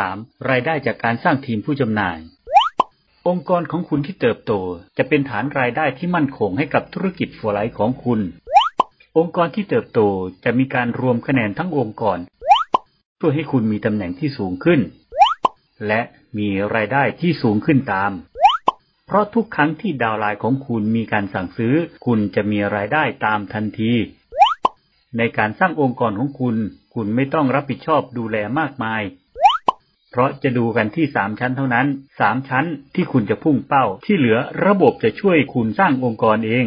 3. รายได้จากการสร้างทีมผู้จำหน่าย องค์กรของคุณที่เติบโต จะเป็นฐานรายได้ที่มั่นคงให้กับธุรกิจฟัวไลท์ของคุณ องค์กรที่เติบโตจะมีการรวมคะแนนทั้งองค์กรเพื่อให้คุณมีตำแหน่งที่สูงขึ้น และมีรายได้ที่สูงขึ้นตาม เพราะทุกครั้งที่ดาวไลน์ของคุณมีการสั่งซื้อ คุณจะมีรายได้ตามทันที ในการสร้างองค์กรของคุณ คุณไม่ต้องรับผิดชอบดูแลมากมาย เพราะจะดูกันที่สามชั้นเท่านั้นสามชั้นที่คุณจะพุ่งเป้าที่เหลือระบบจะช่วยคุณสร้างองค์กรเอง